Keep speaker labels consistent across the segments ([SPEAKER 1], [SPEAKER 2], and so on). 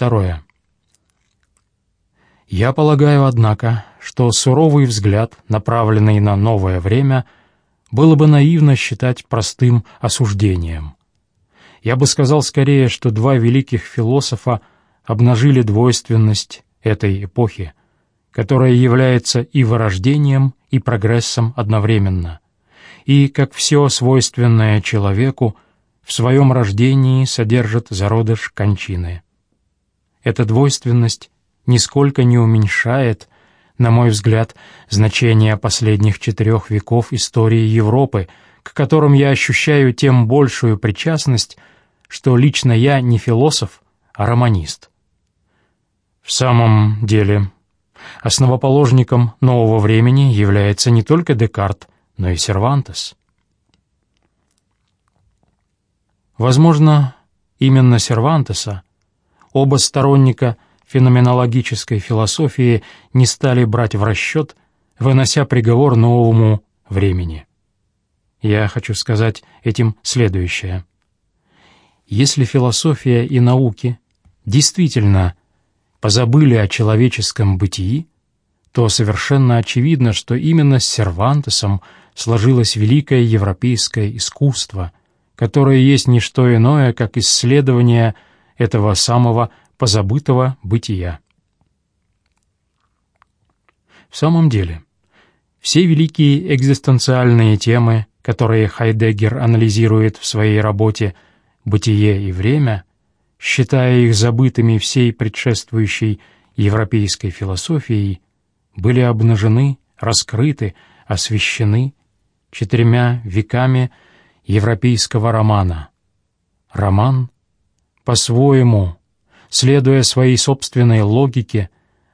[SPEAKER 1] Второе. Я полагаю, однако, что суровый взгляд, направленный на новое время, было бы наивно считать простым осуждением. Я бы сказал скорее, что два великих философа обнажили двойственность этой эпохи, которая является и вырождением, и прогрессом одновременно, и, как все свойственное человеку, в своем рождении содержит зародыш кончины. Эта двойственность нисколько не уменьшает, на мой взгляд, значение последних четырех веков истории Европы, к которым я ощущаю тем большую причастность, что лично я не философ, а романист. В самом деле, основоположником нового времени является не только Декарт, но и Сервантес. Возможно, именно Сервантеса, оба сторонника феноменологической философии, не стали брать в расчет, вынося приговор новому времени. Я хочу сказать этим следующее. Если философия и науки действительно позабыли о человеческом бытии, то совершенно очевидно, что именно с Сервантесом сложилось великое европейское искусство, которое есть не что иное, как исследование этого самого позабытого бытия. В самом деле, все великие экзистенциальные темы, которые Хайдеггер анализирует в своей работе «Бытие и время», считая их забытыми всей предшествующей европейской философией, были обнажены, раскрыты, освещены четырьмя веками европейского романа. Роман, по-своему, следуя своей собственной логике,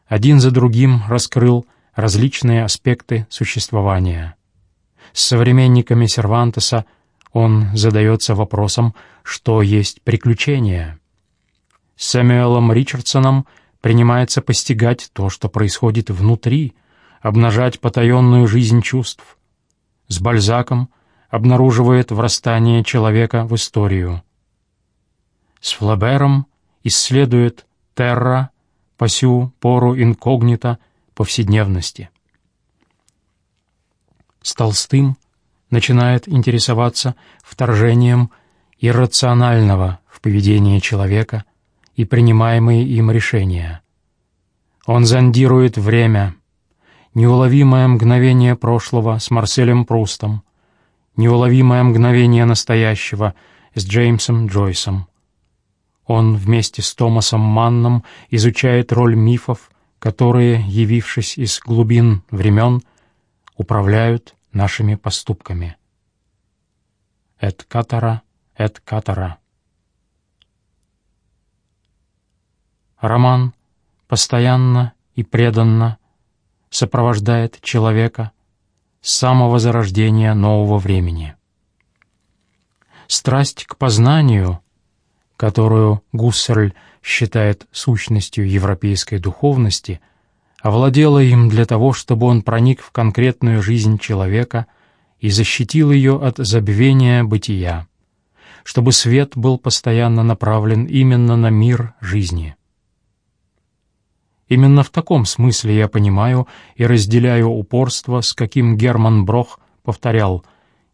[SPEAKER 1] один за другим раскрыл различные аспекты существования. С современниками Сервантеса он задается вопросом, что есть приключение. Сэмюэлом Ричардсоном принимается постигать то, что происходит внутри, обнажать потаенную жизнь чувств. С Бальзаком обнаруживает врастание человека в историю. С Флабером исследует терра, пасю, пору инкогнито, повседневности. С Толстым начинает интересоваться вторжением иррационального в поведение человека – и принимаемые им решения. Он зондирует время, неуловимое мгновение прошлого с Марселем Прустом, неуловимое мгновение настоящего с Джеймсом Джойсом. Он вместе с Томасом Манном изучает роль мифов, которые, явившись из глубин времен, управляют нашими поступками. «Эт катара, эт катара» Роман постоянно и преданно сопровождает человека с самого зарождения нового времени. Страсть к познанию, которую Гуссерль считает сущностью европейской духовности, овладела им для того, чтобы он проник в конкретную жизнь человека и защитил ее от забвения бытия, чтобы свет был постоянно направлен именно на мир жизни. Именно в таком смысле я понимаю и разделяю упорство, с каким Герман Брох повторял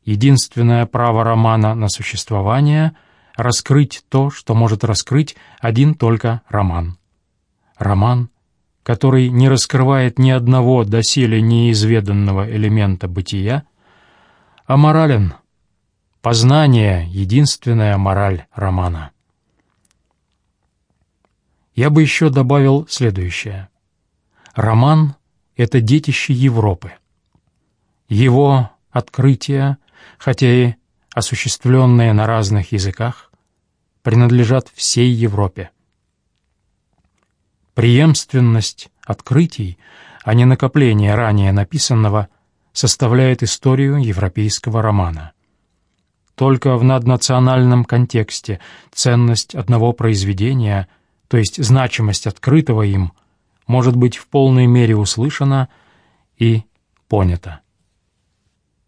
[SPEAKER 1] «Единственное право романа на существование — раскрыть то, что может раскрыть один только роман». Роман, который не раскрывает ни одного доселе неизведанного элемента бытия, а морален. Познание — единственная мораль романа. Я бы еще добавил следующее. Роман — это детище Европы. Его открытия, хотя и осуществленные на разных языках, принадлежат всей Европе. Преемственность открытий, а не накопление ранее написанного, составляет историю европейского романа. Только в наднациональном контексте ценность одного произведения — то есть значимость открытого им, может быть в полной мере услышана и понята.